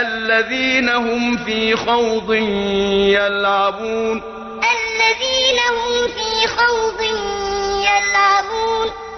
الذين هم في خوض يلعبون. الذين